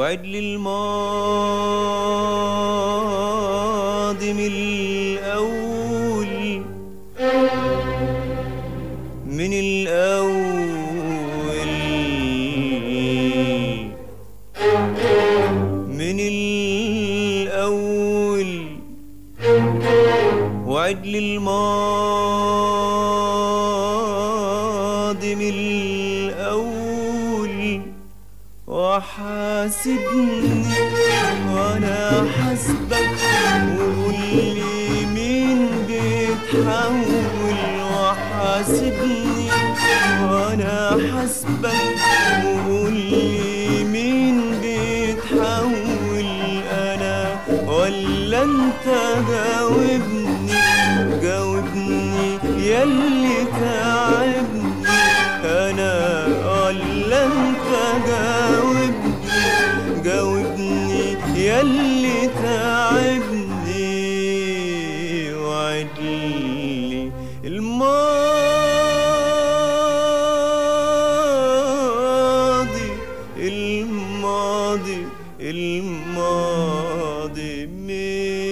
وعد لي الماضي من الأول. من الأول. من الأول. وعد لي الماضي من الأول وحاسبني وأنا حاسبك. وقول لي مين بيتحول وحاسبني وأنا حاسبك. الماضي من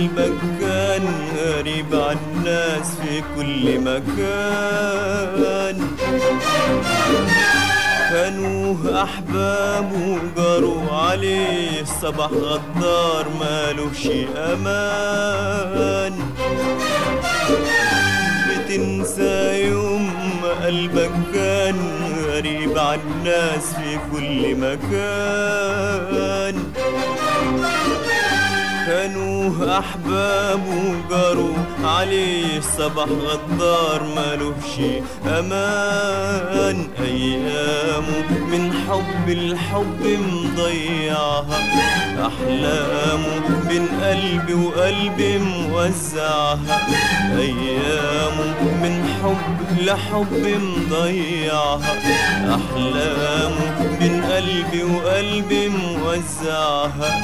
ما قلبك كان غريب عن الناس في كل مكان. كانوا أحبابه جاروا عليه صباح غدار مالوش أمان. بتنسى يوم قلبك كان غريب عن الناس في كل مكان. كانوا أحبابه جاروا عليه صباح غدار مالوش أمان أيامه من حب الحب مضيعها. أحلامه بين قلبي وقلبي موزعها. أيامه من حب لحب مضيعها. أحلامه بين قلبي وقلبي موزعها.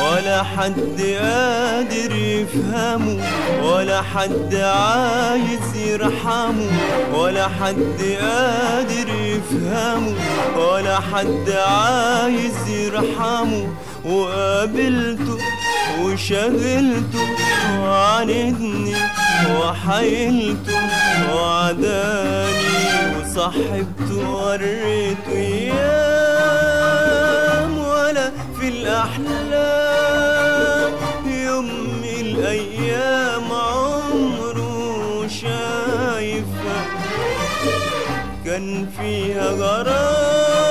ولا حد قادر يفهمه ولا حد عايز يرحمه ولا حد قادر يفهمه ولا حد عايز يرحمه. وقابلته وشغلته وعاندني وحيلته وعداني وصاحبته وريته ولا في الأحلام يوم الأيام عمره شايفها كان فيها غرام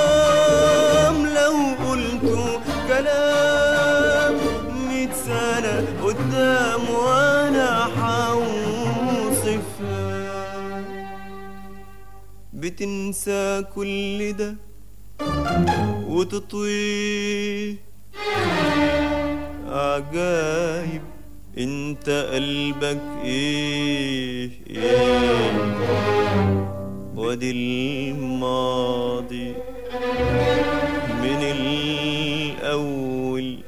لو قلت كلام. ميت سنة قدام وأنا حوصفها بتنسى كل ده وتطوي. عجايب انت قلبك إيه؟ إيه وادي الماضي من الأول.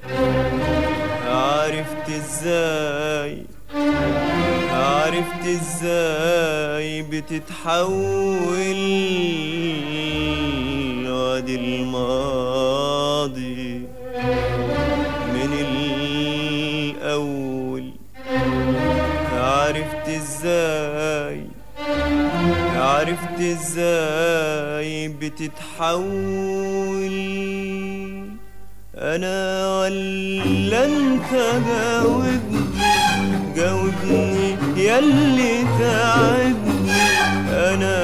عرفت إزاي؟ عرفت إزاي بتتحول؟ وادي الماضي من الأول. عرفت إزاي؟ عرفت إزاي بتتحول؟ أنا ولا انت جاوبني جاوبني ياللي تعبني. أنا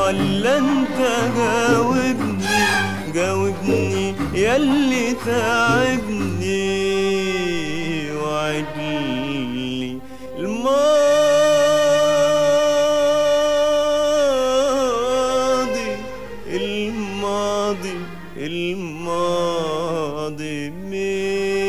ولا انت جاوبني. يلي تعبني وعدلي الماضي الماضي الماضي مين